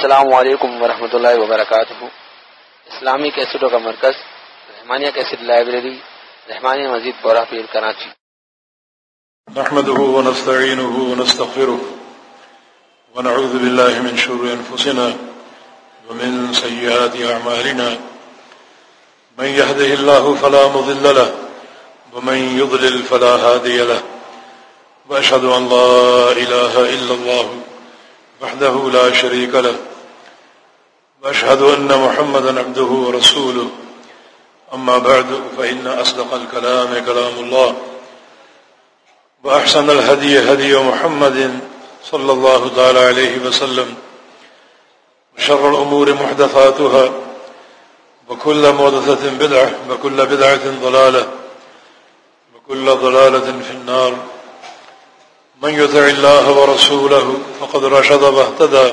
السلام علیکم ورحمۃ اللہ وبرکاتہ۔ اسلامی کیسٹوں کا مرکز، رحمانیہ کیسٹ لائبریری، رحمانیہ مزید بورا پیر کراچی۔ نحمده ونستعينه ونستغفره ونعوذ بالله من شر أنفسنا ومن سيئات أعمالنا من يهده الله فلا مضل له ومن يضلل فلا هادي له۔ وأشهد أن لا إله إلا الله وحده لا شريك له۔ وأشهد أن محمد عبده ورسوله. أما بعد، فإن أصدق الكلام كلام الله، وأحسن الهدي هدي محمد صلى الله تعالى عليه وسلم، وشر الأمور محدثاتها، وكل مودثة بدعة، وكل بدعة ضلالة، وكل ضلالة في النار. من يتع الله ورسوله فقد رشد واهتدى.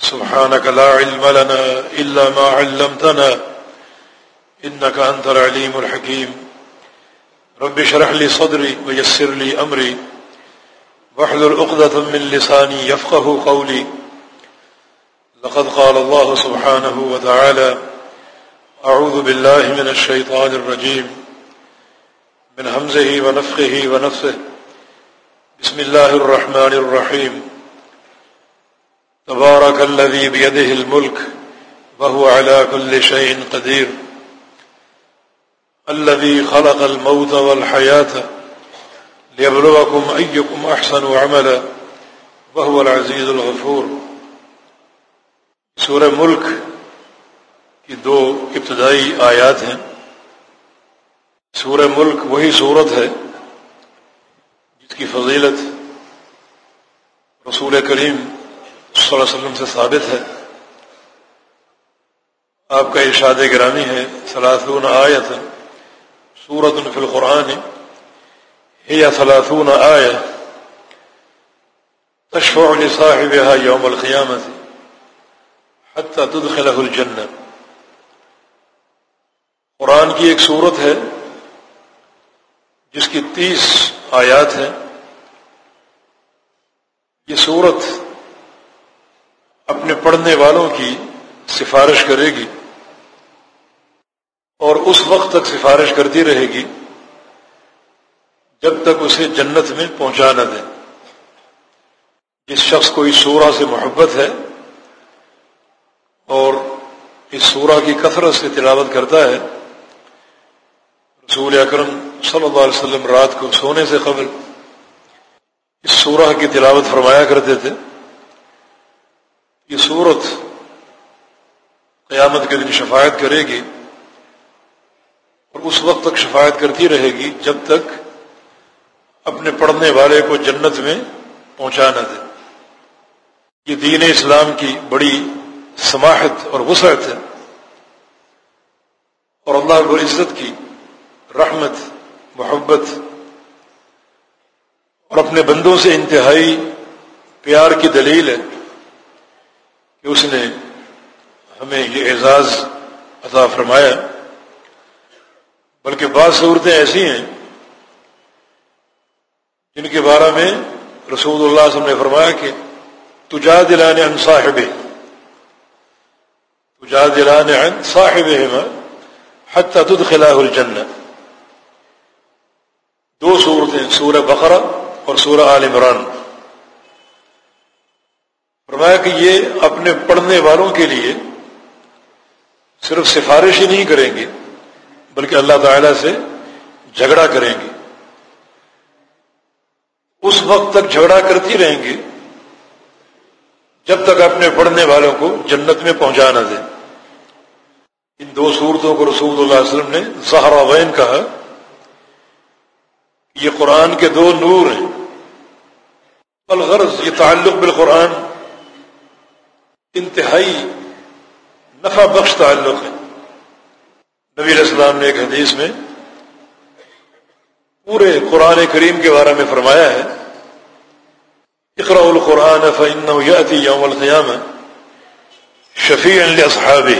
سبحانك لا علم لنا إلا ما علمتنا. إنك أنت العليم الحكيم. رب شرح لي صدري ويسر لي أمري. واحلل عقدة من لساني يفقه قولي. لقد قال الله سبحانه وتعالى أعوذ بالله من الشيطان الرجيم. من همزه ونفخه ونفسه بسم الله الرحمن الرحيم. تبارك الذي بيده الملك وهو على كل شيء قدير الذي خلق الموت والحياة ليبلغكم أيكم أحسن عملا وهو العزيز الغفور سورہ ملک کی دو ابتدائی آیات ہیں سورہ ملک وہی صورت ہے جس کی فضیلت رسول کریم صلی اللہ علیہ وسلم سے ثابت ہے۔ آپ کا ارشاد گرامی ہے سلاثون آیت سورت فی القرآن۔ ہی سلاثون آیت تشفع لصاحبها یوم القیامت حتی تدخلہ الجنہ۔ قرآن کی ایک صورت ہے، جس کی تیس آیات ہیں۔ یہ صورت اپنے پڑھنے والوں کی سفارش کرے گی اور اس وقت تک سفارش کرتی رہے گی جب تک اسے جنت میں پہنچا نہ دیں جس شخص کو اس سورہ سے محبت ہے اور اس سورہ کی کثرت سے تلاوت کرتا ہے، رسول اکرم صلی اللہ علیہ وسلم رات کو سونے سے قبل اس سورہ کی تلاوت فرمایا کرتے تھے۔ یہ صورت قیامت کے دن شفاعت کرے گی اور اس وقت تک شفاعت کرتی رہے گی جب تک اپنے پڑھنے والے کو جنت میں پہنچا نہ دے۔ یہ دین اسلام کی بڑی سماحت اور وسعت ہے اور اللہ کو عزت کی رحمت، محبت اور اپنے بندوں سے انتہائی پیار کی دلیل ہے۔ کہ اس نے ہمیں یہ اعزاز عطا فرمایا بلکہ بعض صورتیں ایسی ہیں جن کے بارے میں رسول اللہ صلی اللہ علیہ وسلم نے فرمایا کہ تجا دلانے ان صاحب تجا دلانے ان صاحب حتی تدخلہ الجنہ۔ دو صورتیں، سورہ بقرہ اور سورہ آل عمران۔ فرمایا کہ یہ اپنے پڑھنے والوں کے لیے صرف سفارش ہی نہیں کریں گے، بلکہ اللہ تعالی سے جھگڑا کریں گے۔ اس وقت تک جھگڑا کرتی رہیں گے، جب تک اپنے پڑھنے والوں کو جنت میں پہنچا نہ دیں۔ ان دو صورتوں کو رسول اللہ علیہ وسلم نے زہرا وین کہا یہ قرآن کے دو نور ہیں۔ الغرض، یہ تعلق بالقرآن انتہائی نفع بخش تعلق ہے۔ نبی علیہ السلام نے ایک حدیث میں پورے قرآن کریم کے بارے میں فرمایا ہے اقرا القرآن فن یاتی یوم القیام شفیع صحابی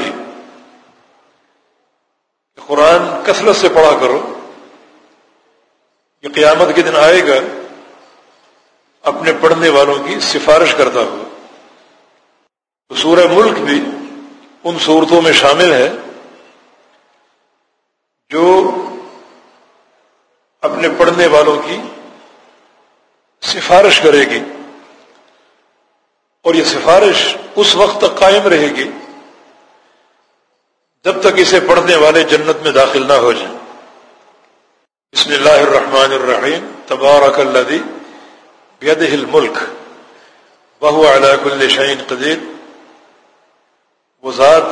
قرآن کثرت سے پڑھا کرو، یہ قیامت کے دن آئے گا، اپنے پڑھنے والوں کی سفارش کرتا ہوا تو سورہ ملک بھی ان صورتوں میں شامل ہے جو اپنے پڑھنے والوں کی سفارش کرے گی اور یہ سفارش اس وقت تک قائم رہے گی جب تک اسے پڑھنے والے جنت میں داخل نہ ہو جائیں۔ بسم اللہ الرحمن الرحیم۔ تبارک الذی بیدہ الملک۔ بہو علی کل قدیر۔ وہ ذات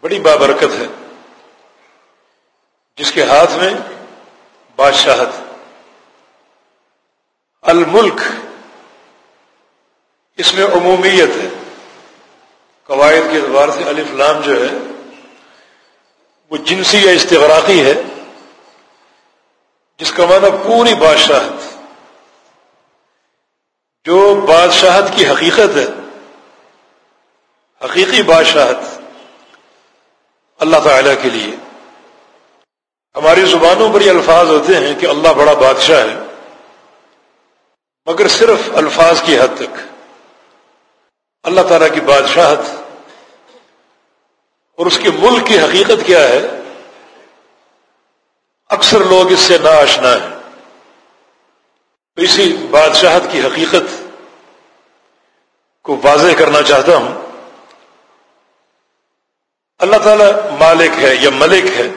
بڑی بابرکت ہے، جس کے ہاتھ میں بادشاہت، الملک اس میں عمومیت ہے۔ قواعد کے اعتبار سے الف لام جو ہے، وہ جنسی یا استغراقی ہے، جس کا معنی پوری بادشاہت، جو بادشاہت کی حقیقت ہے۔ حقیقی بادشاہت اللہ تعالی کے لیے۔ ہماری زبانوں پر یہ الفاظ ہوتے ہیں کہ اللہ بڑا بادشاہ ہے، مگر صرف الفاظ کی حد تک۔ اللہ تعالیٰ کی بادشاہت اور اس کے ملک کی حقیقت کیا ہے؟ اکثر لوگ اس سے نا آشنا ہے تو اسی بادشاہت کی حقیقت کو واضح کرنا چاہتا ہوں۔ اللہ تعالیٰ مالک ہے یا ملک ہے،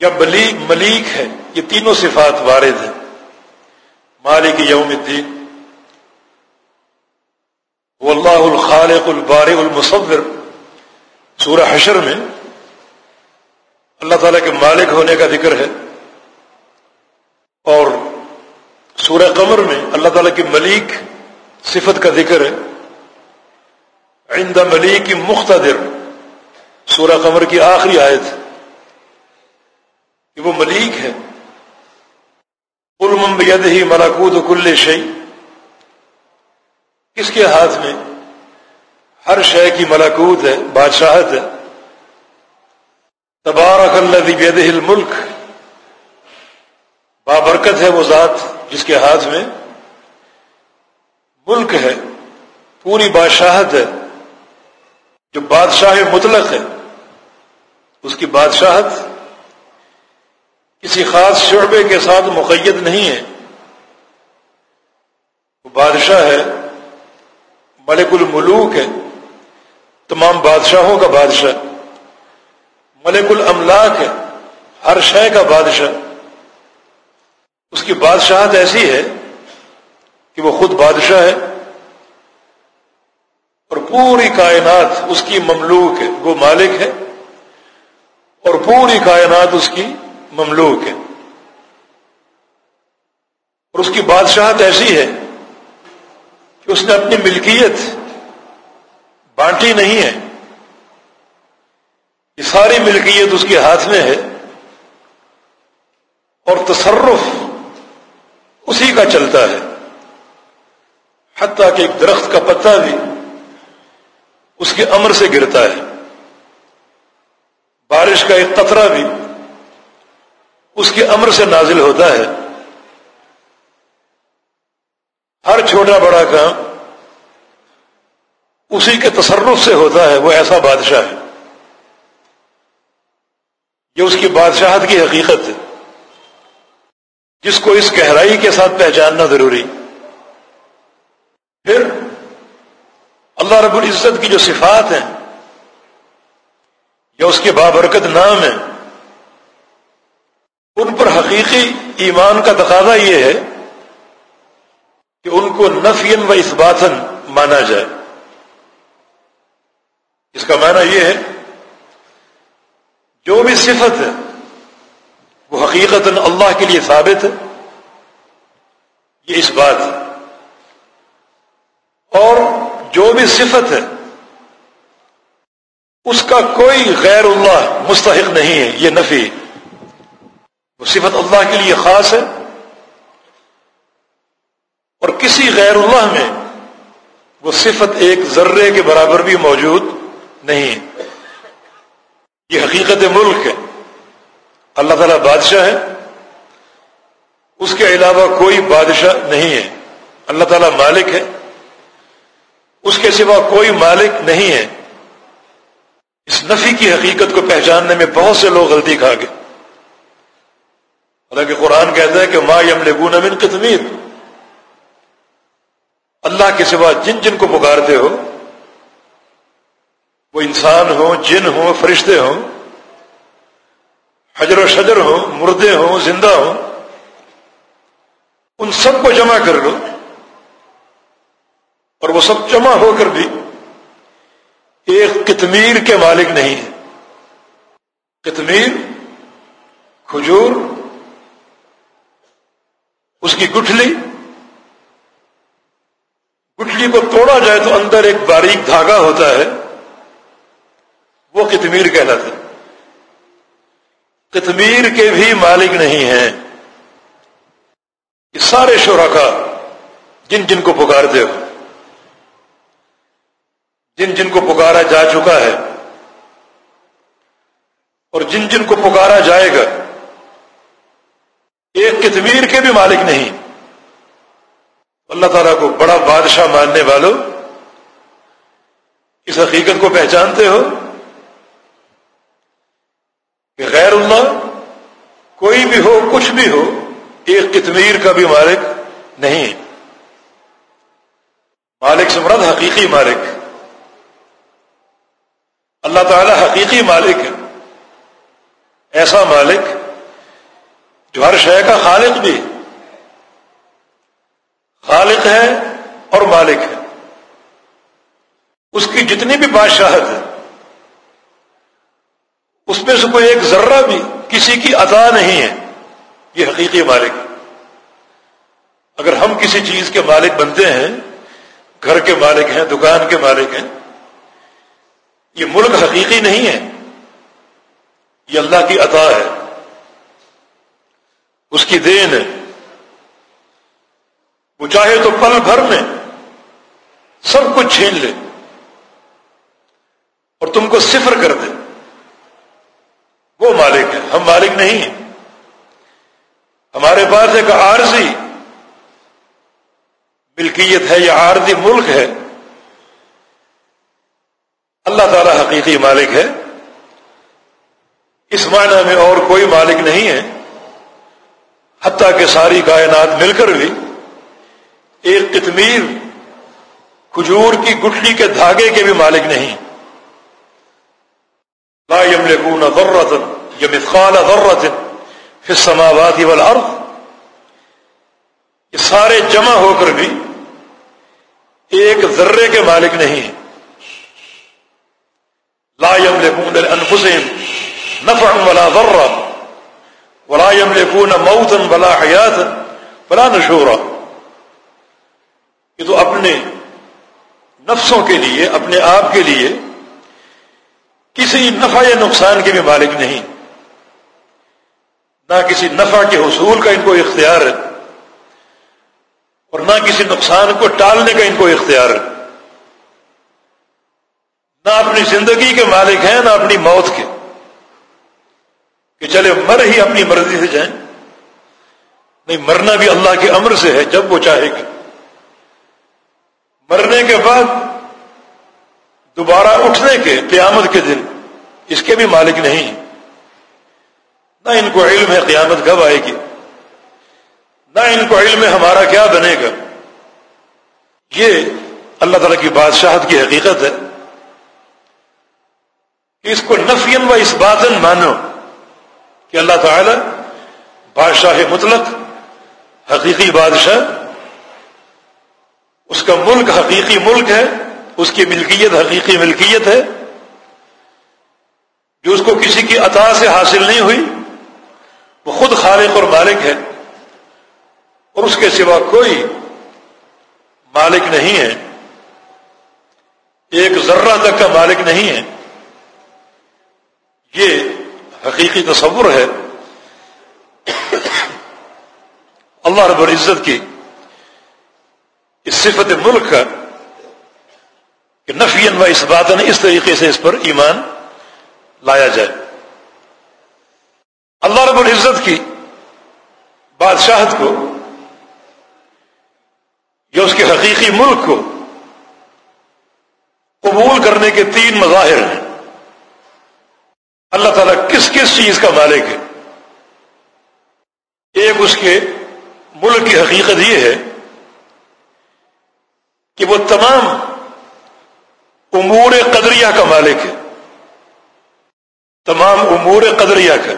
یا بلی ملیک ہے، یہ تینوں صفات وارد ہیں۔ مالک یوم الدین وہ اللہ الخالق البار المصور۔ سورہ حشر میں اللہ تعالیٰ کے مالک ہونے کا ذکر ہے۔ اور سورہ قمر میں اللہ تعالیٰ کی ملیک صفت کا ذکر ہے۔ عند ملیک مختدر سورہ قمر کی آخری آیت کہ وہ ملیک ہے۔ علم بید ہی ملاکود کل شعی کس کے ہاتھ میں؟ ہر شے کی ملاکوت ہے، بادشاہت ہے۔ تبارک اللہ بید الملک۔ بابرکت ہے وہ ذات جس کے ہاتھ میں ملک ہے۔ پوری بادشاہت ہے۔ جو بادشاہ مطلق ہے، اس کی بادشاہت کسی خاص شعبے کے ساتھ مقید نہیں ہے۔ وہ بادشاہ ہے، ملک الملوک ہے، تمام بادشاہوں کا بادشاہ، ملک الاملاک ہے، ہر شے کا بادشاہ۔ اس کی بادشاہت ایسی ہے کہ وہ خود بادشاہ ہے۔ اور پوری کائنات اس کی مملوک ہے۔ وہ مالک ہے اور پوری کائنات اس کی مملوک ہے۔ اور اس کی بادشاہت ایسی ہے کہ اس نے اپنی ملکیت بانٹی نہیں ہے۔ یہ ساری ملکیت اس کے ہاتھ میں ہے اور تصرف اسی کا چلتا ہے۔ حتیٰ کہ ایک درخت کا پتا بھی اس کے امر سے گرتا ہے۔ بارش کا ایک قطرہ بھی اس کے امر سے نازل ہوتا ہے۔ ہر چھوٹا بڑا کام اسی کے تصرف سے ہوتا ہے، وہ ایسا بادشاہ ہے۔ یہ اس کی بادشاہت کی حقیقت ہے۔ جس کو اس گہرائی کے ساتھ پہچاننا ضروری۔ پھر اللہ رب العزت کی جو صفات ہیں، یا اس کے بابرکت نام ہیں، ان پر حقیقی ایمان کا تقاضا یہ ہے کہ ان کو نفین و اسباتن مانا جائے۔ اس کا معنی یہ ہے، جو بھی صفت ہے، وہ حقیقت اللہ کے لیے ثابت ہے، یہ اس بات ہے۔ اور جو بھی صفت ہے، اس کا کوئی غیر اللہ مستحق نہیں ہے، یہ نفی وہ صفت اللہ کے لیے خاص ہے اور کسی غیر اللہ میں وہ صفت ایک ذرے کے برابر بھی موجود نہیں ہے۔ یہ حقیقت ملک ہے۔ اللہ تعالیٰ بادشاہ ہے۔ اس کے علاوہ کوئی بادشاہ نہیں ہے۔ اللہ تعالیٰ مالک ہے۔ اس کے سوا کوئی مالک نہیں ہے۔ اس نفی کی حقیقت کو پہچاننے میں بہت سے لوگ غلطی کھا گئے۔ حالانکہ قرآن کہتا ہے کہ ما یم لگون امن کتمیر اللہ کے سوا جن جن کو پکارتے ہو، وہ انسان ہو جن ہو فرشتے ہوں، حجر و شجر ہوں، مردے ہوں، زندہ ہوں، ان سب کو جمع کر لو۔ اور وہ سب جمع ہو کر بھی ایک کتمیر کے مالک نہیں ہے کتمیر کھجور، اس کی گٹھلی۔ گٹھلی کو توڑا جائے تو اندر ایک باریک دھاگا ہوتا ہے۔ وہ کتمیر کہلاتا ہے۔ کتمیر کے بھی مالک نہیں ہیں۔ یہ سارے شرکا جن جن کو پکارتے ہو۔ جن جن کو پکارا جا چکا ہے اور جن جن کو پکارا جائے گا، ایک کتمیر کے بھی مالک نہیں۔ اللہ تعالیٰ کو بڑا بادشاہ ماننے والوں اس حقیقت کو پہچانتے ہو کہ غیر اللہ کوئی بھی ہو، کچھ بھی ہو، ایک کتمیر کا بھی مالک نہیں۔ مالک سے حقیقی مالک۔ اللہ تعالی حقیقی مالک ہے۔ ایسا مالک جو ہر شے کا خالق بھی خالق ہے اور مالک ہے۔ اس کی جتنی بھی بادشاہت ہے، اس میں سے کوئی ایک ذرہ بھی کسی کی عطا نہیں ہے۔ یہ حقیقی مالک اگر ہم کسی چیز کے مالک بنتے ہیں، گھر کے مالک ہیں، دکان کے مالک ہیں یہ ملک حقیقی نہیں ہے۔ یہ اللہ کی عطا ہے۔ اس کی دین ہے۔ وہ چاہے تو پل بھر میں سب کچھ چھین لے۔ اور تم کو صفر کر دے۔ وہ مالک ہے۔ ہم مالک نہیں ہیں۔ ہمارے پاس ایک عارضی ملکیت ہے یا عارضی ملک ہے۔ اللہ تعالی حقیقی مالک ہے۔ اس معنی میں اور کوئی مالک نہیں ہے۔ حتیٰ کہ ساری کائنات مل کر بھی ایک کتمیر کھجور کی گٹھلی کے دھاگے کے بھی مالک نہیں۔ لا يملكون ذرة يمثقال ذرة پھر سماوات والارض۔ یہ سارے جمع ہو کر بھی ایک ذرے کے مالک نہیں لا يملكون لانفسهم نفعا ولا ضرا ولا يملكون موتا ولا حياتا ولا نشورا۔ یہ تو اپنے نفسوں کے لیے، اپنے آپ کے لیے کسی نفع یا نقصان کے بھی مالک نہیں۔ نہ کسی نفع کے حصول کا ان کو اختیار ہے، اور نہ کسی نقصان کو ٹالنے کا ان کو اختیار ہے۔ نہ اپنی زندگی کے مالک ہیں، نہ اپنی موت کے۔ کہ چلے مر ہی اپنی مرضی سے جائیں۔ نہیں، مرنا بھی اللہ کے امر سے ہے، جب وہ چاہے گی مرنے کے بعد دوبارہ اٹھنے کے، قیامت کے دن اس کے بھی مالک نہیں۔ نہ ان کو علم ہے قیامت کب آئے گی۔ نہ ان کو علم ہے ہمارا کیا بنے گا۔ یہ اللہ تعالی کی بادشاہت کی حقیقت ہے۔ کہ اس کو نفین و اس باتن مانو کہ اللہ تعالی بادشاہ مطلق، حقیقی بادشاہ، اس کا ملک حقیقی ملک ہے، اس کی ملکیت حقیقی ملکیت ہے، جو اس کو کسی کی عطا سے حاصل نہیں ہوئی، وہ خود خالق اور مالک ہے، اور اس کے سوا کوئی مالک نہیں ہے۔ ایک ذرہ تک کا مالک نہیں ہے۔ یہ حقیقی تصور ہے اللہ رب العزت کی اس صفت ملک کا کہ نفین و اس بات اس طریقے سے اس پر ایمان لایا جائے۔ اللہ رب العزت کی بادشاہت کو یا اس کے حقیقی ملک کو قبول کرنے کے تین مظاہر ہیں۔ اللہ تعالیٰ کس کس چیز کا مالک ہے؟ ایک اس کے ملک کی حقیقت یہ ہے کہ وہ تمام امور قدریہ کا مالک ہے۔ تمام امور قدریہ کا۔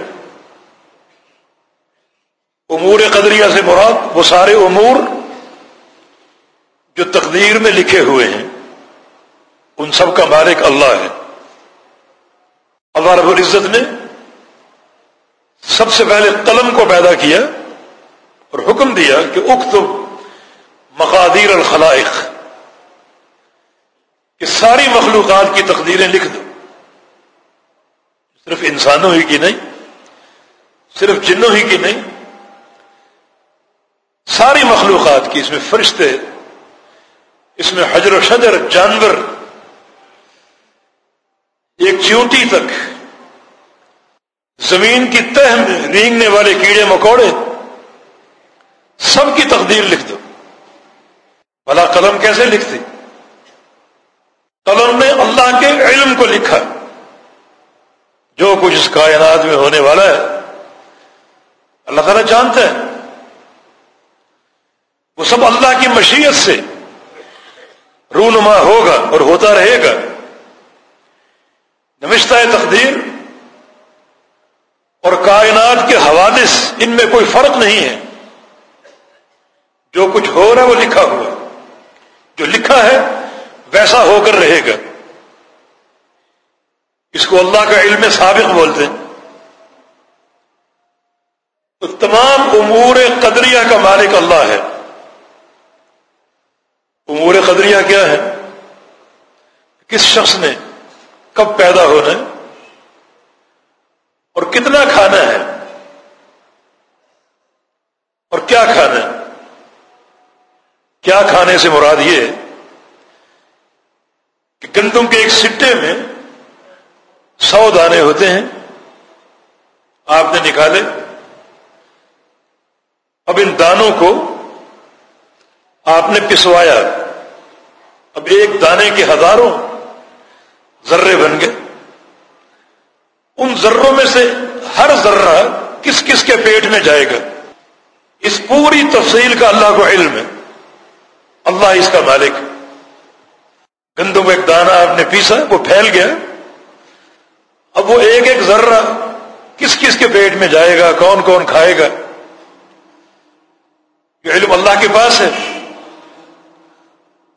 امور قدریہ سے مراد وہ سارے امور جو تقدیر میں لکھے ہوئے ہیں، ان سب کا مالک اللہ ہے۔ اللہ رب العزت نے سب سے پہلے قلم کو پیدا کیا اور حکم دیا کہ اکتب مقادیر الخلائق، کہ ساری مخلوقات کی تقدیریں لکھ دو۔ صرف انسانوں ہی کی نہیں، صرف جنوں ہی کی نہیں، ساری مخلوقات کی۔ اس میں فرشتے، اس میں حجر و شجر، جانور ایک چیونٹی تک زمین کی تہ میں رینگنے والے کیڑے مکوڑے سب کی تقدیر لکھ دو۔ بھلا قلم کیسے لکھتی؟ قلم نے اللہ کے علم کو لکھا۔ جو کچھ اس کائنات میں ہونے والا ہے، اللہ تعالیٰ جانتے ہیں وہ سب اللہ کی مشیت سے رونما ہوگا اور ہوتا رہے گا۔ نمشتہ تقدیر اور کائنات کے حوالے ان میں کوئی فرق نہیں ہے۔ جو کچھ ہو رہا ہے وہ لکھا ہوا جو لکھا ہے، ویسا ہو کر رہے گا۔ اس کو اللہ کا علم سابق بولتے ہیں۔ تو تمام امور قدریہ کا مالک اللہ ہے۔ امور قدریہ کیا ہے؟ کس شخص نے کب پیدا ہونا ہے اور کتنا کھانا ہے اور کیا کھانا ہے؟ کیا کھانے سے مراد یہ کہ گندم کے ایک سٹے میں سو دانے ہوتے ہیں، آپ نے نکالے۔ اب ان دانوں کو آپ نے پسوایا۔ اب ایک دانے کے ہزاروں ذرے بن گئے۔ ان ذروں میں سے ہر ذرہ کس کس کے پیٹ میں جائے گا؟ اس پوری تفصیل کا اللہ کو علم ہے۔ اللہ اس کا مالک۔ گندم ایک دانہ آپ نے پیسا، وہ پھیل گیا۔ اب وہ ایک ایک ذرہ کس کس کے پیٹ میں جائے گا؟ کون کون کھائے گا؟ یہ علم اللہ کے پاس ہے۔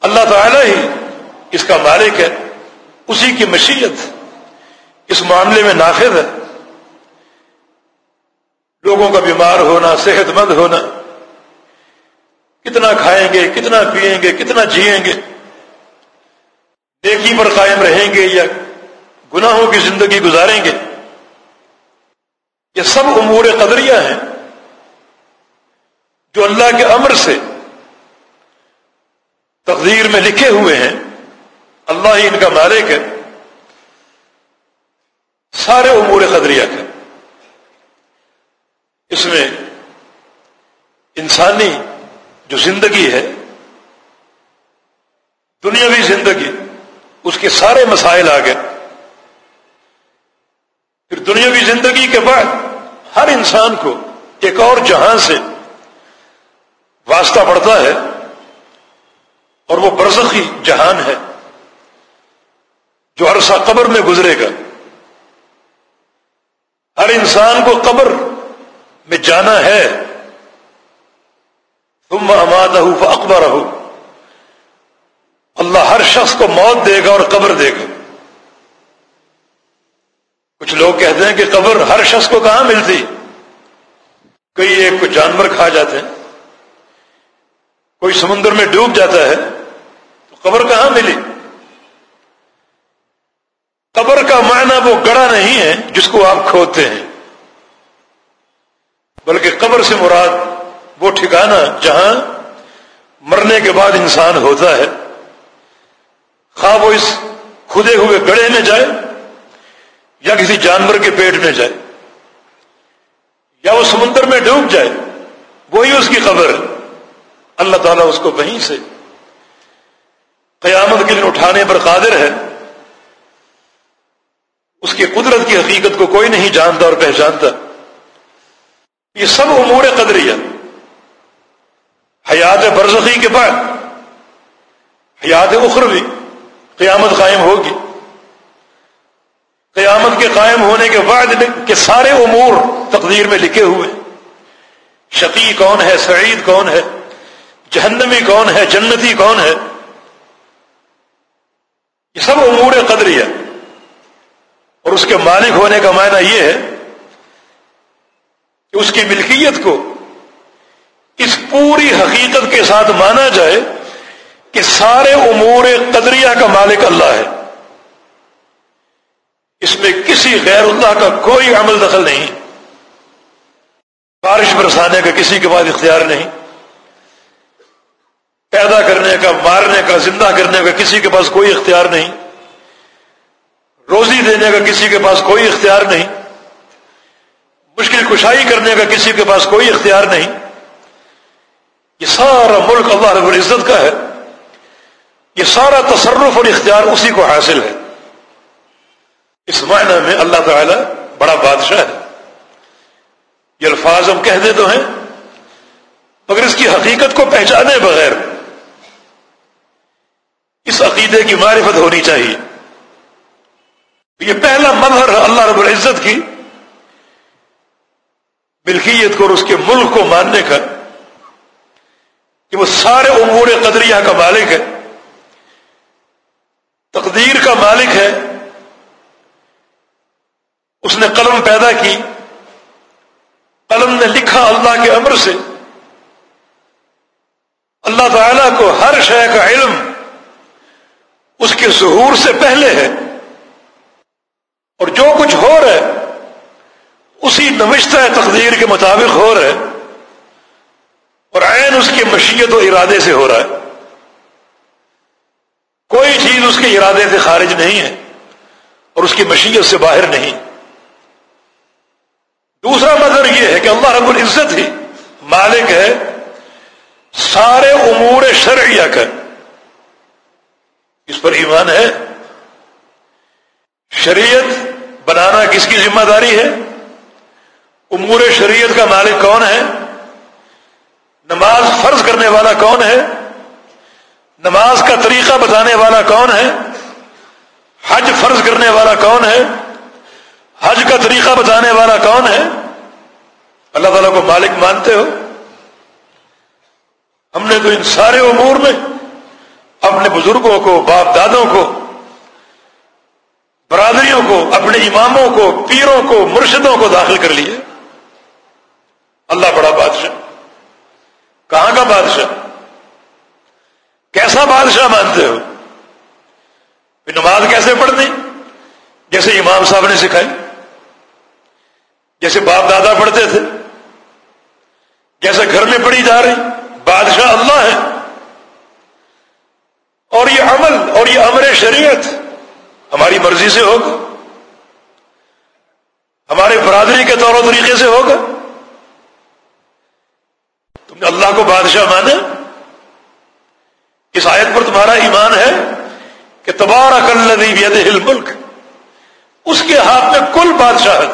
اللہ تعالی ہی اس کا مالک ہے۔ اسی کی مشیت اس معاملے میں نافذ ہے۔ لوگوں کا بیمار ہونا صحت مند ہونا۔ کتنا کھائیں گے، کتنا پیئیں گے، کتنا جیئیں گے۔ نیکی پر قائم رہیں گے یا گناہوں کی زندگی گزاریں گے۔ یہ سب امور قدریہ ہیں۔ جو اللہ کے امر سے تقدیر میں لکھے ہوئے ہیں۔ اللہ ہی ان کا مالک ہے۔ سارے امور قدریہ کا اس میں انسانی جو زندگی ہے، دنیاوی زندگی، اس کے سارے مسائل آ گئے پھر دنیاوی زندگی کے بعد ہر انسان کو ایک اور جہاں سے واسطہ پڑتا ہے اور وہ برزخی جہان ہے۔ جو عرصہ قبر میں گزرے گا۔ ہر انسان کو قبر میں جانا ہے۔ تم اماد ہو اکبر ہو اللہ ہر شخص کو موت دے گا اور قبر دے گا۔ کچھ لوگ کہتے ہیں کہ قبر ہر شخص کو کہاں ملتی؟ کئی ایک کو جانور کھا جاتے ہیں۔ کوئی سمندر میں ڈوب جاتا ہے تو قبر کہاں ملی؟ معنی وہ گڑا نہیں ہے جس کو آپ کھوتے ہیں۔ بلکہ قبر سے مراد وہ ٹھکانا جہاں مرنے کے بعد انسان ہوتا ہے۔ خواہ وہ اس کھدے ہوئے گڑے میں جائے یا کسی جانور کے پیٹ میں جائے یا وہ سمندر میں ڈوب جائے، وہی اس کی قبر۔ ہے اللہ تعالیٰ اس کو وہیں سے قیامت کے دن اٹھانے پر قادر ہے۔ اس کی قدرت کی حقیقت کو کوئی نہیں جانتا اور پہچانتا۔ یہ سب امور قدریہ۔ حیات برزخی کے بعد، حیات اخروی قیامت قائم ہوگی۔ قیامت کے قائم ہونے کے بعد کے سارے امور تقدیر میں لکھے ہوئے۔ شقی کون ہے؟ سعید کون ہے؟ جہنمی کون ہے؟ جنتی کون ہے؟ یہ سب امور قدری ہے اور اس کے مالک ہونے کا معنی یہ ہے کہ اس کی ملکیت کو اس پوری حقیقت کے ساتھ مانا جائے کہ سارے امور قدریہ کا مالک اللہ ہے۔ اس میں کسی غیر اللہ کا کوئی عمل دخل نہیں۔ بارش برسانے کا کسی کے بعد اختیار نہیں۔ پیدا کرنے کا، مارنے کا، زندہ کرنے کا کسی کے پاس کوئی اختیار نہیں۔ روزی دینے کا کسی کے پاس کوئی اختیار نہیں، مشکل کشائی کرنے کا کسی کے پاس کوئی اختیار نہیں۔ یہ سارا ملک اللہ رب العزت کا ہے، یہ سارا تصرف اور اختیار اسی کو حاصل ہے۔ اس معنی میں اللہ تعالی بڑا بادشاہ ہے۔ یہ الفاظ ہم کہہ دے تو ہیں، مگر اس کی حقیقت کو پہچانے بغیر اس عقیدے کی معرفت ہونی چاہیے۔ یہ پہلا مظہر ہے اللہ رب العزت کی ملکیت کو اور اس کے ملک کو ماننے کا کہ وہ سارے امور قدریہ کا مالک ہے، تقدیر کا مالک ہے، اس نے قلم پیدا کی، قلم نے لکھا اللہ کے امر سے۔ اللہ تعالی کو ہر شے کا علم اس کے ظہور سے پہلے ہے۔ جو کچھ ہو رہا ہے، اسی نوشتہ تقدیر کے مطابق ہو رہا ہے۔ اور عین اس کی مشیت و ارادے سے ہو رہا ہے۔ کوئی چیز اس کے ارادے سے خارج نہیں ہے اور اس کی مشیت سے باہر نہیں۔ دوسرا مظہر یہ ہے کہ اللہ رب العزت ہی مالک ہے، سارے امور شرعیہ کا۔ اس پر ایمان ہے۔ شریعت بنانا کس کی ذمہ داری ہے؟ امور شریعت کا مالک کون ہے؟ نماز فرض کرنے والا کون ہے؟ نماز کا طریقہ بتانے والا کون ہے؟ حج فرض کرنے والا کون ہے؟ حج کا طریقہ بتانے والا کون ہے؟ اللہ تعالیٰ کو مالک مانتے ہو؟ ہم نے تو ان سارے امور میں اپنے بزرگوں کو، باپ دادوں کو برادریوں کو، اپنے اماموں کو، پیروں کو، مرشدوں کو داخل کر لیے۔ اللہ بڑا بادشاہ۔ کہاں کا بادشاہ؟ کیسا بادشاہ مانتے ہو؟ نماز کیسے پڑھنی جیسے امام صاحب نے سکھائی۔ جیسے باپ دادا پڑھتے تھے۔ جیسے گھر میں پڑھی جا رہی۔ بادشاہ اللہ ہے۔ اور یہ عمل اور یہ امر شریعت ہماری مرضی سے ہوگا۔ ہمارے برادری کے طور و طریقے سے ہوگا۔ تم نے اللہ کو بادشاہ مانا۔ اس آیت پر تمہارا ایمان ہے کہ تبارہ کل ہل ملک اس کے ہاتھ میں کل بادشاہت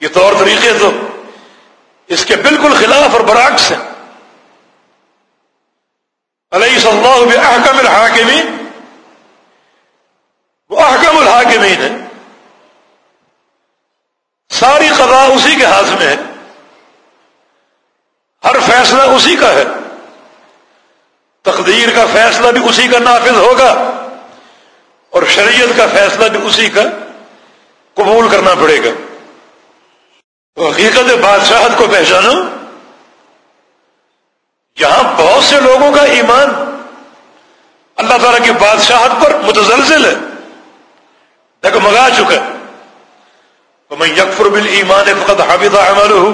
یہ طور طریقے تو اس کے بالکل خلاف اور برعکس ہیں۔ علیہ صلی اللہ احکم الحاکمین وہ احکم الحاکمین ہے ساری قضا اسی کے ہاتھ میں ہے۔ ہر فیصلہ اسی کا ہے۔ تقدیر کا فیصلہ بھی اسی کا نافذ ہوگا اور شریعت کا فیصلہ بھی اسی کا قبول کرنا پڑے گا۔ حقیقت بادشاہت کو پہچانو۔ یہاں بہت سے لوگوں کا ایمان اللہ تعالیٰ کی بادشاہت پر متزلزل ہے۔ لیکن منگا چکا تو میں یکفر بل ایمان فقط حافظ عمل ہوں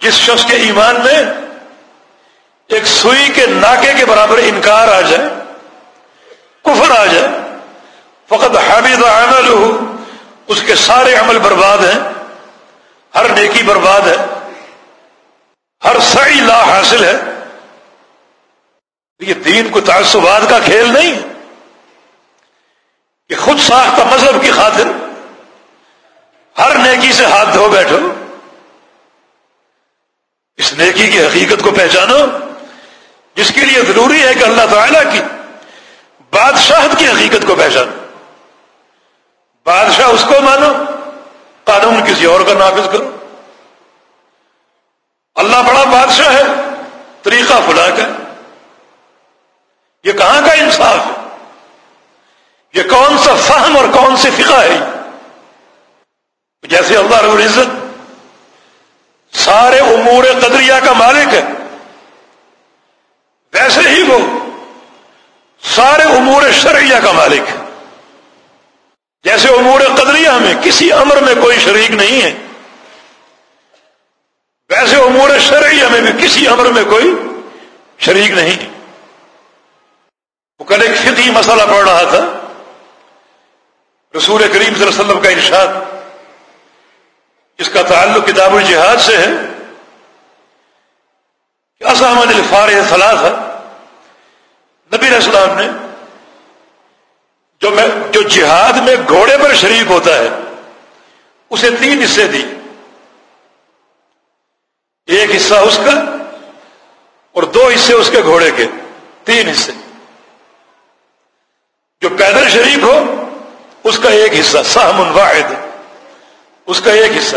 جس شخص کے ایمان میں ایک سوئی کے ناکے کے برابر انکار آ جائے، کفر آ جائے فقط حامد عمل اس کے سارے عمل برباد ہیں، ہر نیکی برباد ہے، ہر سعی لا حاصل ہے۔ یہ دین کو تعصبات کا کھیل نہیں۔ کہ خود ساختہ مذہب کی خاطر ہر نیکی سے ہاتھ دھو بیٹھو۔ اس نیکی کی حقیقت کو پہچانو۔ جس کے لیے ضروری ہے کہ اللہ تعالیٰ کی بادشاہت کی حقیقت کو پہچانو۔ بادشاہ اس کو مانو، قانون کسی اور کا نافذ کرو۔ اللہ بڑا بادشاہ ہے، طریقہ فلا کا یہ کہاں کا انصاف ہے؟ یہ کون سا فہم اور کون سی فقہ ہے؟ جیسے اللہ رب العزت سارے امور قدریہ کا مالک ہے۔ ویسے ہی وہ سارے امور شرعیہ کا مالک ہے۔ جیسے امور قدریہ میں کسی امر میں کوئی شریک نہیں ہے، ویسے امور شرعیہ میں بھی کسی امر میں کوئی شریک نہیں۔ وہ کل ایک فقی مسئلہ پڑھ رہا تھا۔ رسول کریم صلی اللہ علیہ وسلم کا ارشاد اس کا تعلق کتاب الجہاد سے ہے، کہ الفار فلاح تھا نبی السلام نے جو میں، جو جہاد میں گھوڑے پر شریک ہوتا ہے، اسے تین حصے دی۔ ایک حصہ اس کا اور دو حصے اس کے گھوڑے کے، تین حصے۔ جو پیدل شریک ہو اس کا ایک حصہ سہمن واحد اس کا ایک حصہ۔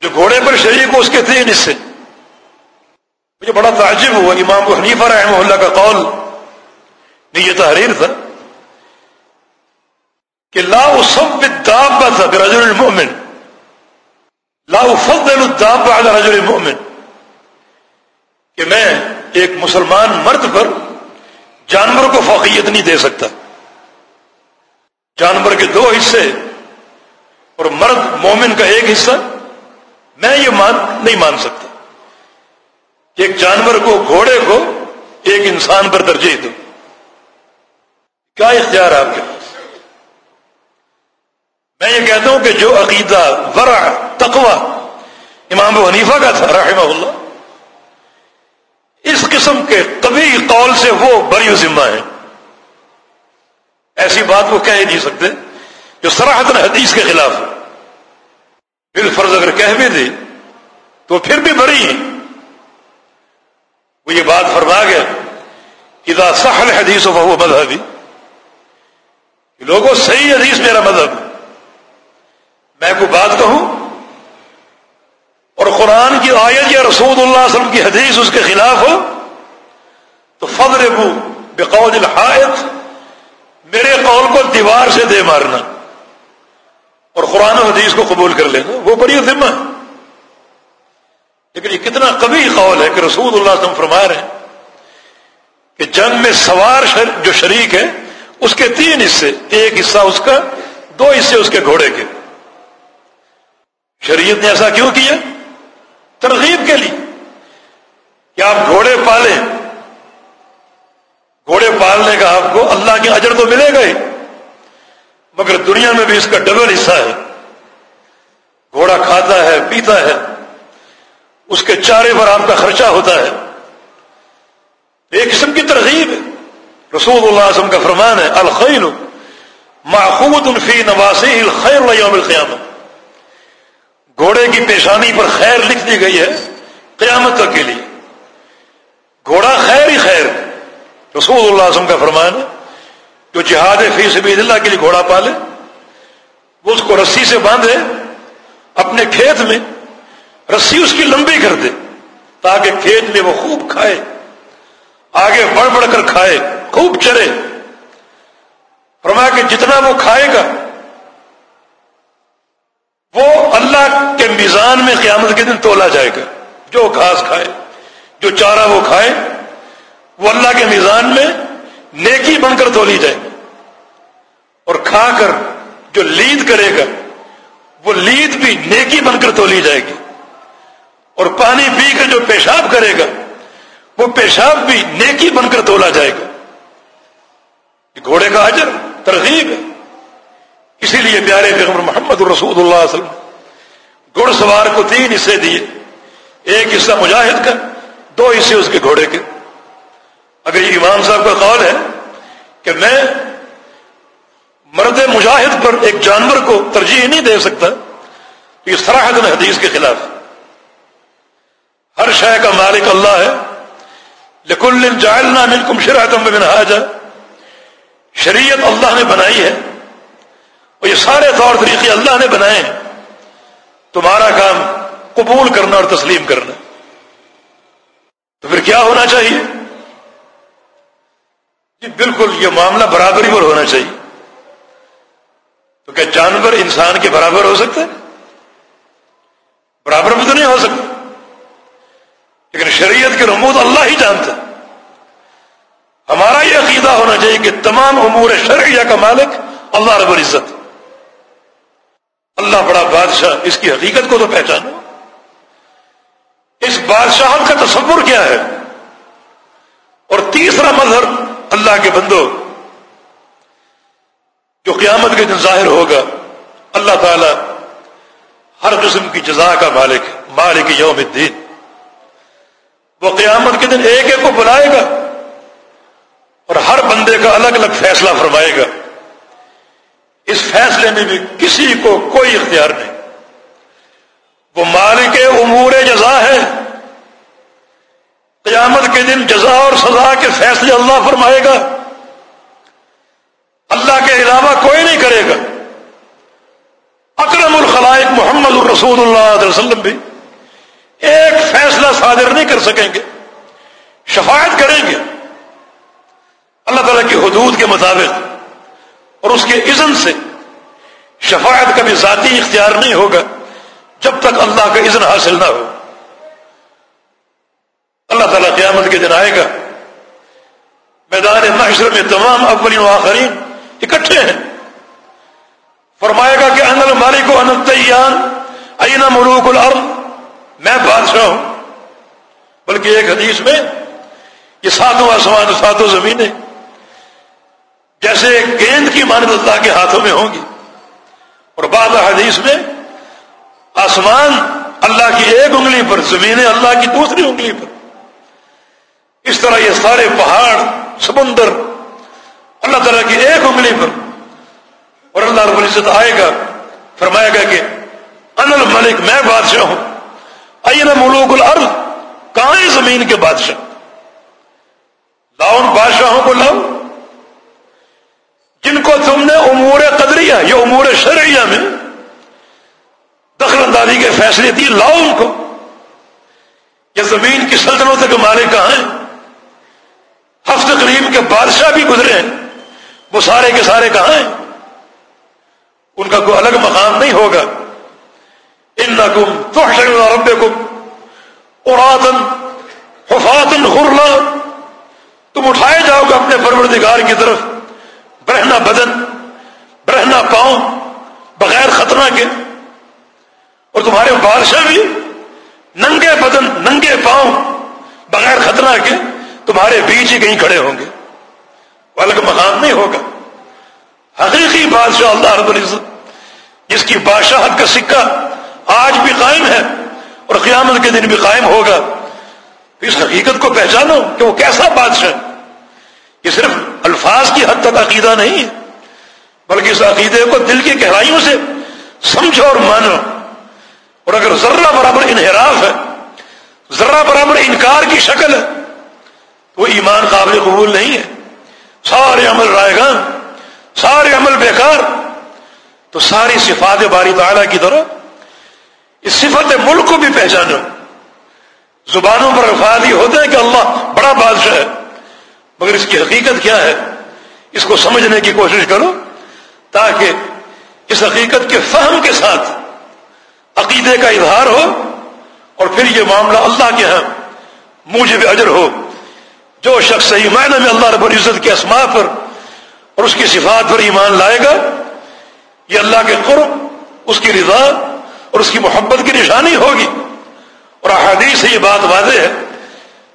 جو گھوڑے پر شریک ہو، اس کے تین حصے۔ مجھے بڑا تعجب ہوا، امام حنیفہ رحمہ اللہ کا قول۔ نہیں، یہ تحریر تھا۔ کہ لا سب دابا تھا رجل المؤمن۔ لا افضل الدابا على رجل المؤمن۔ کہ میں ایک مسلمان مرد پر جانور کو فوقیت نہیں دے سکتا۔ جانور کے دو حصے اور مرد مومن کا ایک حصہ، میں یہ مان نہیں مان سکتا۔ کہ ایک جانور کو گھوڑے کو ایک انسان پر ترجیح دو۔ کیا اختیار ہے آپ کے پاس؟ میں یہ کہتا ہوں کہ جو عقیدہ ورع، تقوی امام حنیفہ کا تھا، رحمہ اللہ، اس قسم کے طبی قول سے وہ بری ذمہ ہیں ایسی بات وہ کہہ نہیں سکتے جو سراہد حدیث کے خلاف پھر فرض اگر کہہ بھی دے تو پھر بھی بری وہ یہ بات فرما گیا اذا سہل حدیث و وہ مذہبی لوگوں صحیح حدیث میرا مذہب۔ میں کوئی بات کہوں؟ اور قرآن کی آیت یا رسول اللہ علیہ وسلم کی حدیث اس کے خلاف ہو تو فضر ابو بقول الحائط۔ میرے قول کو دیوار سے دے مارنا اور قرآن و حدیث کو قبول کر لینا، وہ بڑی ذمہ ہے۔ لیکن یہ کتنا کبھی قول ہے کہ رسول اللہ علیہ وسلم فرما رہے ہیں کہ جنگ میں سوار جو شریک ہے، اس کے تین حصے، ایک حصہ اس کا، دو حصے اس کے گھوڑے کے۔ شریعت نے ایسا کیوں کیا؟ ترغیب کے لیے۔ کہ آپ گھوڑے پالیں۔ گھوڑے پالنے کا آپ کو اللہ کے اجر تو ملے گا ہی۔ مگر دنیا میں بھی اس کا ڈبل حصہ ہے۔ گھوڑا کھاتا ہے، پیتا ہے۔ اس کے چارے پر آپ کا خرچہ ہوتا ہے۔ ایک قسم کی ترغیب۔ ہے رسول اللہ علیہ وسلم کا فرمان ہے، الخیل ماخوت الفی نواسی الخیر یوم القیامت گھوڑے کی پیشانی پر خیر لکھ دی گئی ہے قیامت تک کے لیے۔ گھوڑا خیر ہی خیر۔ رسول اللہ علیہ وسلم کا فرمان ہے جو جہاد فی سبیل اللہ کے لیے گھوڑا پالے وہ اس کو رسی سے باندھے اپنے کھیت میں رسی اس کی لمبی کر دے تاکہ کھیت میں وہ خوب کھائے آگے بڑھ بڑھ کر کھائے خوب چرے فرمایا کہ جتنا وہ کھائے گا وہ اللہ کے میزان میں قیامت کے دن تولا جائے گا جو گھاس کھائے جو چارہ وہ کھائے وہ اللہ کے میزان میں نیکی بن کر تولی جائے اور کھا کر جو لید کرے گا، وہ لید بھی نیکی بن کر تو لی جائے گی۔ اور پانی پی کر جو پیشاب کرے گا، وہ پیشاب بھی نیکی بن کر تولا جائے گا۔ گھوڑے کا اجر، ترغیب ہے۔ اسی لیے پیارے پیغمبر محمد الرسول اللہ علیہ وسلم گھڑ سوار کو تین حصے دیے۔ ایک حصہ مجاہد کا، دو حصے اس کے گھوڑے کے۔ اگر یہ امام صاحب کا قول ہے کہ میں مرد مجاہد پر ایک جانور کو ترجیح نہیں دے سکتا تو یہ سراہد حدیث کے خلاف ہر شے کا مالک اللہ ہے۔ لکل جائلنا منکم شرعتم من حاجہ شریعت اللہ نے بنائی ہے۔ اور یہ سارے طور طریقے اللہ نے بنائے ہیں۔ تمہارا کام قبول کرنا اور تسلیم کرنا۔ تو پھر کیا ہونا چاہیے؟ جی بالکل، یہ معاملہ برابری پر ہونا چاہیے۔ تو کیا جانور انسان کے برابر ہو سکتے برابر بھی تو نہیں ہو سکتا لیکن شریعت کے رمود اللہ ہی جانتا ہمارا یہ عقیدہ ہونا چاہیے کہ تمام امور شرعیہ کا مالک اللہ رب العزت۔ اللہ بڑا بادشاہ، اس کی حقیقت کو تو پہچانو۔ اس بادشاہت کا تصور کیا ہے؟ اور تیسرا مظہر اللہ کے بندو جو قیامت کے دن ظاہر ہوگا، اللہ تعالی ہر قسم کی جزا کا مالک مالک یوم الدین۔ وہ قیامت کے دن ایک ایک کو بلائے گا اور ہر بندے کا الگ الگ فیصلہ فرمائے گا۔ اس فیصلے میں بھی کسی کو کوئی اختیار نہیں وہ مالک امور جزا ہے قیامت کے دن جزا اور سزا کے فیصلے اللہ فرمائے گا۔ اللہ کے علاوہ کوئی نہیں کرے گا۔ اکرم الخلائق محمد الرسول اللہ علیہ وسلم بھی ایک فیصلہ صادر نہیں کر سکیں گے۔ شفاعت کریں گے۔ اللہ تعالیٰ کی حدود کے مطابق اور اس کے اذن سے شفاعت کا بھی ذاتی اختیار نہیں ہوگا جب تک اللہ کا اذن حاصل نہ ہو۔ اللہ تعالیٰ قیامت کے دن آئے گا۔ میدان محشر میں تمام اولین و آخرین اکٹھے ہیں۔ فرمائے گا کہ انل مالک و انتیان اینا ملوک الارض۔ میں بادشاہ ہوں۔ بلکہ ایک حدیث میں یہ ساتوں آسمان، ساتوں زمینیں۔ جیسے گیند کی مانت اللہ کے ہاتھوں میں ہوں گی۔ اور بعض حدیث میں آسمان اللہ کی ایک انگلی پر، زمینیں اللہ کی دوسری انگلی پر۔ اس طرح یہ سارے پہاڑ، سمندر، اللہ تعالیٰ کی ایک انگلی پر۔ اور اللہ رب العزت آئے گا فرمائے گا کہ انل ملک میں بادشاہ ہوں۔ این ملوک الارض، کہاں زمین کے بادشاہ؟ لاؤ ان بادشاہوں کو لاؤ۔ جن کو تم نے امور قدریہ یہ امور شرعیہ میں دخل اندازی کے فیصلے دیے، لاؤ ان کو۔ یہ زمین کی سلطنتوں کے مالک کہاں ہیں؟ ہفت کریم کے بادشاہ بھی گزرے ہیں۔ وہ سارے کے سارے کہاں ہیں؟ ان کا کوئی الگ مقام نہیں ہوگا۔ ان نقم تو رب کم ارادن حفاظن غرلا۔ تم اٹھائے جاؤ گے اپنے پروردگار کی طرف برہنا بدن برہنا پاؤں، بغیر خطرہ کے۔ اور تمہارے بادشاہ بھی ننگے بدن، ننگے پاؤں، بغیر خطرہ کے۔ تمہارے بیچ ہی کہیں کھڑے ہوں گے۔ الگ مقام نہیں ہوگا۔ حقیقی بادشاہ اللہ رب العزت، جس کی بادشاہت کا سکہ آج بھی قائم ہے اور قیامت کے دن بھی قائم ہوگا، اس حقیقت کو پہچانو کہ وہ کیسا بادشاہ ہے۔ یہ صرف الفاظ کی حد تک عقیدہ نہیں ہے، بلکہ اس عقیدے کو دل کی گہرائیوں سے سمجھو اور مانو۔ اور اگر ذرہ برابر انحراف ہے، ذرہ برابر انکار کی شکل ہے وہ ایمان قابل قبول نہیں ہے۔ سارے عمل رائے گا سارے عمل بیکار۔ تو ساری صفات باری تعالیٰ کی طرح اس صفت ملک کو بھی پہچانو۔ زبانوں پر الفاظ یہ ہوتے ہیں کہ اللہ بڑا بادشاہ ہے۔ مگر اس کی حقیقت کیا ہے؟ اس کو سمجھنے کی کوشش کرو تاکہ اس حقیقت کے فہم کے ساتھ عقیدے کا اظہار ہو اور پھر یہ معاملہ اللہ کے ہاں موجب اجر ہو۔ جو شخص صحیح معنی میں اللہ رب العزت کے اسماء پر اور اس کی صفات پر ایمان لائے گا، یہ اللہ کے قرب، اس کی رضا اور اس کی محبت کی نشانی ہوگی۔ اور احادیث سے یہ بات واضح ہے،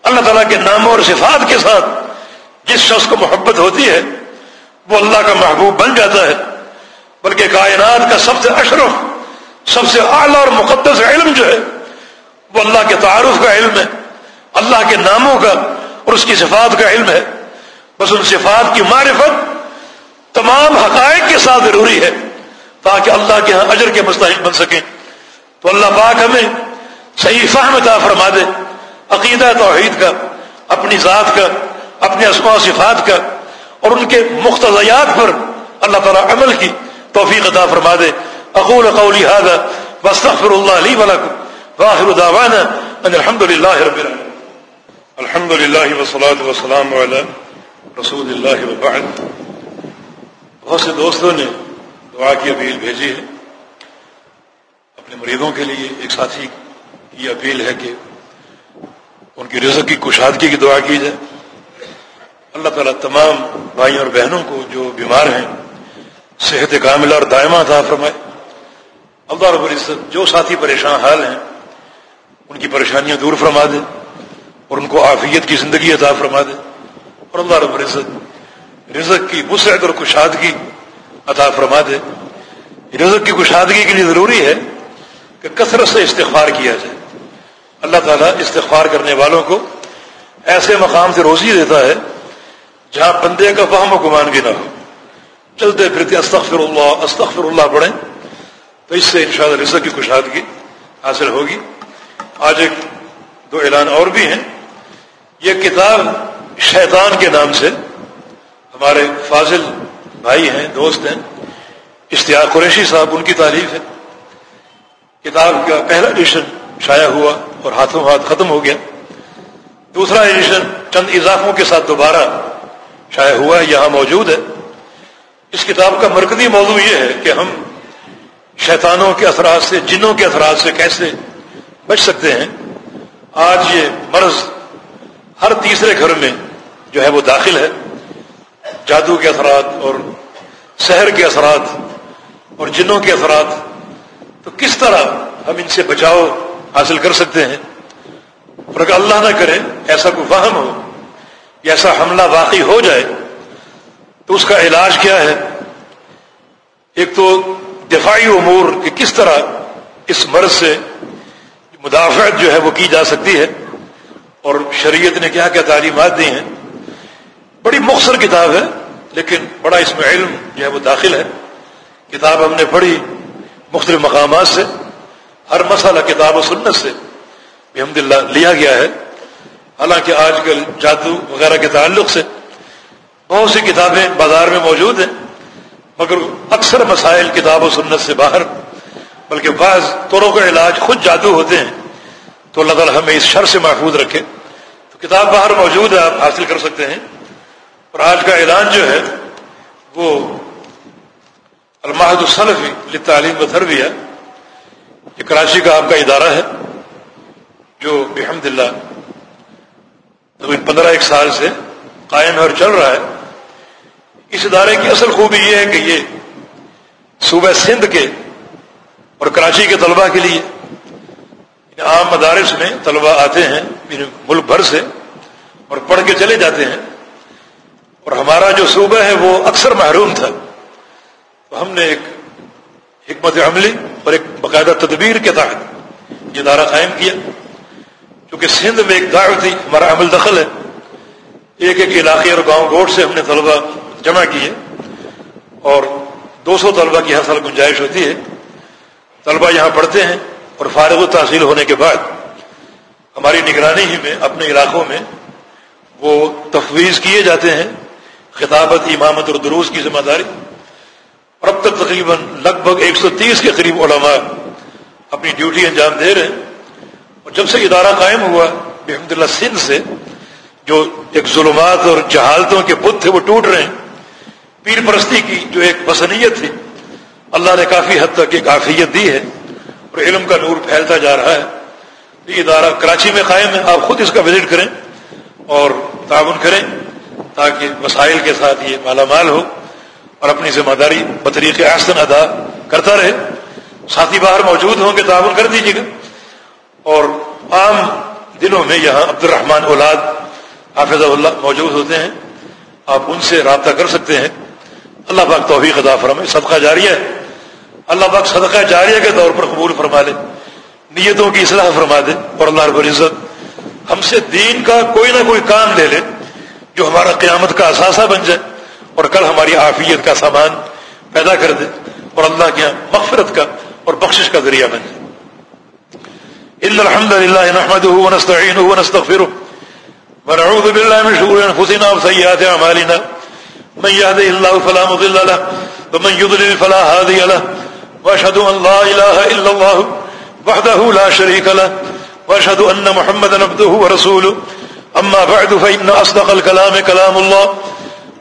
اللہ تعالیٰ کے ناموں اور صفات کے ساتھ جس شخص کو محبت ہوتی ہے، وہ اللہ کا محبوب بن جاتا ہے۔ بلکہ کائنات کا سب سے اشرف، سب سے اعلیٰ اور مقدس علم جو ہے، وہ اللہ کے تعارف کا علم ہے، اللہ کے ناموں کا اور اس کی صفات کا علم ہے۔ بس ان صفات کی معرفت تمام حقائق کے ساتھ ضروری ہے تاکہ اللہ کے ہاں اجر کے مستحق بن سکیں۔ تو اللہ پاک ہمیں صحیح فہم عطا فرما دے، عقیدہ توحید کا، اپنی ذات کا، اپنے اسماء و صفات کا، اور ان کے مختلط پر اللہ تعالیٰ عمل کی توفیق عطا فرما دے۔ اقول قولی هذا واستغفر الله لي ولكم واخر دعوانا ان الحمد لله رب العالمين الحمد لله والصلاه والسلام على رسول الله وبعد. بہت سے دوستوں نے دعا کی، اپیل بھیجی ہے۔ اپنے مریضوں کے لیے ایک ساتھی کی اپیل ہے کہ ان کی رزق کی کشادگی کی دعا کی جائے۔ اللہ تعالیٰ تمام بھائیوں اور بہنوں کو جو بیمار ہیں، صحت کاملہ اور دائمہ تھا فرمائے۔ اللہ رب العزت جو ساتھی پریشان حال ہیں، ان کی پریشانیاں دور فرما دے۔ اور ان کو عافیت کی زندگی عطا فرما دے۔ اور اللہ رب العزت رزق کی وسعت اور کشادگی عطا فرما دے۔ رزق کی کشادگی کے لیے ضروری ہے کہ کثرت سے استغفار کیا جائے۔ اللہ تعالیٰ استغفار کرنے والوں کو ایسے مقام سے روزی دیتا ہے جہاں بندے کا فہم و گمان بھی نہ ہو۔ چلتے پھرتے استغفر اللہ استغفر اللہ پڑھیں تو اس سے انشاءاللہ رزق کی کشادگی حاصل ہوگی۔ آج ایک دو اعلان اور بھی ہیں۔ یہ کتاب شیطان کے نام سے ہمارے فاضل بھائی ہیں، دوست ہیں، اشتیاق قریشی صاحب، ان کی تعریف ہے۔ کتاب کا پہلا ایڈیشن شائع ہوا اور ہاتھوں ہاتھ ختم ہو گیا۔ دوسرا ایڈیشن چند اضافوں کے ساتھ دوبارہ شائع ہوا ہے یہاں موجود ہے۔ اس کتاب کا مرکزی موضوع یہ ہے کہ ہم شیطانوں کے اثرات سے، جنوں کے اثرات سے کیسے بچ سکتے ہیں۔ آج یہ مرض ہر تیسرے گھر میں جو ہے وہ داخل ہے۔ جادو کے اثرات اور شہر کے اثرات اور جنوں کے اثرات۔ تو کس طرح ہم ان سے بچاؤ حاصل کر سکتے ہیں؟ اور اگر اللہ نہ کرے، ایسا کوئی فہم ہو یا ایسا حملہ واقعی ہو جائے، تو اس کا علاج کیا ہے؟ ایک تو دفاعی امور کہ کس طرح اس مرض سے مدافعت جو ہے وہ کی جا سکتی ہے۔ اور شریعت نے کیا کیا تعلیمات دی ہیں۔ بڑی مختصر کتاب ہے، لیکن بڑا اس میں علم جو ہے وہ داخل ہے۔ کتاب ہم نے پڑھی مختلف مقامات سے، ہر مسئلہ کتاب و سنت سے الحمد للہ لیا گیا ہے۔ حالانکہ آج کل جادو وغیرہ کے تعلق سے بہت سی کتابیں بازار میں موجود ہیں، مگر اکثر مسائل کتاب و سنت سے باہر، بلکہ بعض طوروں کا علاج خود جادو ہوتے ہیں۔ تو اللہ تعالیٰ ہمیں اس شر سے محفوظ رکھے۔ تو کتاب باہر موجود ہے، آپ حاصل کر سکتے ہیں۔ اور آج کا اعلان جو ہے، وہ الماحد الصنفی تعلیم و تربیہ یہ کراچی کا آپ کا ادارہ ہے، جو بحمد اللہ پندرہ ایک سال سے قائم ہے اور چل رہا ہے۔ اس ادارے کی اصل خوبی یہ ہے کہ یہ صوبہ سندھ کے اور کراچی کے طلبہ کے لیے عام مدارس میں طلبہ آتے ہیں یعنی ملک بھر سے، اور پڑھ کے چلے جاتے ہیں۔ اور ہمارا جو صوبہ ہے، وہ اکثر محروم تھا۔ تو ہم نے ایک حکمت عملی اور ایک باقاعدہ تدبیر کے تحت یہ ادارہ قائم کیا۔ کیونکہ سندھ میں ایک دعوت تھی، ہمارا عمل دخل ہے۔ ایک ایک علاقے اور گاؤں گوٹ سے ہم نے طلبہ جمع کیے۔ اور دو سو طلبہ کی ہر سال گنجائش ہوتی ہے۔ طلبہ یہاں پڑھتے ہیں۔ اور فارغ و تحصیل ہونے کے بعد ہماری نگرانی ہی میں، اپنے علاقوں میں وہ تفویض کیے جاتے ہیں، خطابت، امامت اور دروس کی ذمہ داری۔ اور اب تک تقریباً لگ بھگ ایک سو تیس کے قریب علماء اپنی ڈیوٹی انجام دے رہے ہیں۔ اور جب سے ادارہ قائم ہوا، بحمد اللہ سندھ سے، جو ایک ظلمات اور جہالتوں کے بت تھے، وہ ٹوٹ رہے ہیں۔ پیر پرستی کی جو ایک بسنیت تھی، اللہ نے کافی حد تک ایک عافیت دی ہے۔ اور علم کا نور پھیلتا جا رہا ہے۔ یہ ادارہ کراچی میں قائم ہے۔ آپ خود اس کا وزٹ کریں اور تعاون کریں تاکہ مسائل کے ساتھ یہ مالا مال ہو اور اپنی ذمہ داری بطریق احسن ادا کرتا رہے۔ ساتھی باہر موجود ہوں گے، تعاون کر دیجیے گا۔ اور عام دنوں میں یہاں عبد الرحمان اولاد حافظ اللہ موجود ہوتے ہیں۔ آپ ان سے رابطہ کر سکتے ہیں۔ اللہ پاک توفیق ادا فرمائے۔ صدقہ جاریہ ہے۔ اللہ پاک صدقہ جاریہ کے طور پر قبول فرما لے، نیتوں کی اصلاح فرما دے اور اللہ رب العزت۔ ہم سے دین کا کوئی نہ کوئی کام لے لے، جو ہمارا قیامت کا اثاثہ بن جائے اور کل ہماری عافیت کا سامان پیدا کر دے اور اللہ کے مغفرت کا اور بخشش کا ذریعہ بن جائے۔ ان الحمد لله نحمده ونستعينه ونستغفره ونعوذ بالله من شرور انفسنا وسيئات اعمالنا۔ من يهده الله فلا مضل له، ومن يضلل فلا هادي له۔ واشهد ان لا اله الا الله وحده لا شريك له واشهد ان محمدا عبده ورسوله. اما بعد فان اصدق الكلام كلام الله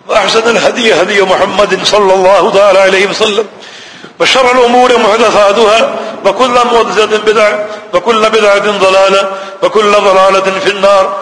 واحسن الهدي هدي محمد صلى الله تعالى عليه وسلم وشر الأمور محدثاتها وكل محدثة بدعة وكل بدعة ضلالة وكل ضلالة في النار.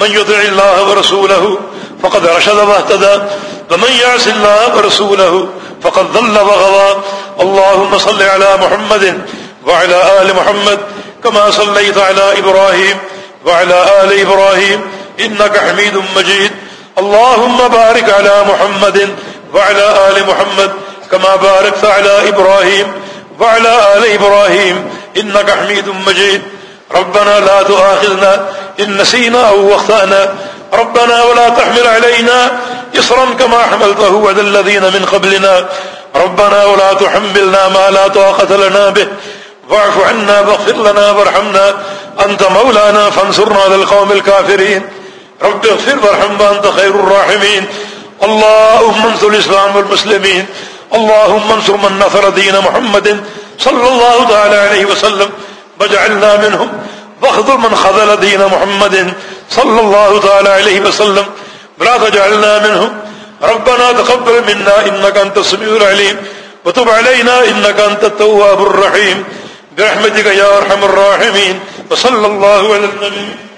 من يطع الله ورسوله فقد رشد واهتدى ومن يعص الله ورسوله فقد ضل وغضى اللهم صل على محمد وعلى آل محمد كما صليت على إبراهيم وعلى آل إبراهيم إنك حميد مجيد. اللهم بارك على محمد وعلى آل محمد كما باركت على إبراهيم وعلى آل إبراهيم إنك حميد مجيد. ربنا لا تؤاخذنا إن نسينا أو وخطأنا ربنا ولا تحمل علينا إصرا كما حملته ود الذين من قبلنا. ربنا ولا تحملنا ما لا طاقة لنا به. واعف عنا واغفر لنا وارحمنا. أنت مولانا فانصرنا للقوم الكافرين. رب اغفر وارحم وأنت خير الراحمين. اللهم انصر الإسلام والمسلمين. اللهم انصر من نصر دين محمد صلى الله تعالى عليه وسلم. واجعلنا منهم. واخذل من خذل دين محمد صلى الله تعالى عليه وسلم. ولا تجعلنا منهم. ربنا تقبل منا إنك أنت السميع العليم. وتب علينا إنك أنت التواب الرحيم. برحمتك يا أرحم الراحمين. وصلى الله على النبي.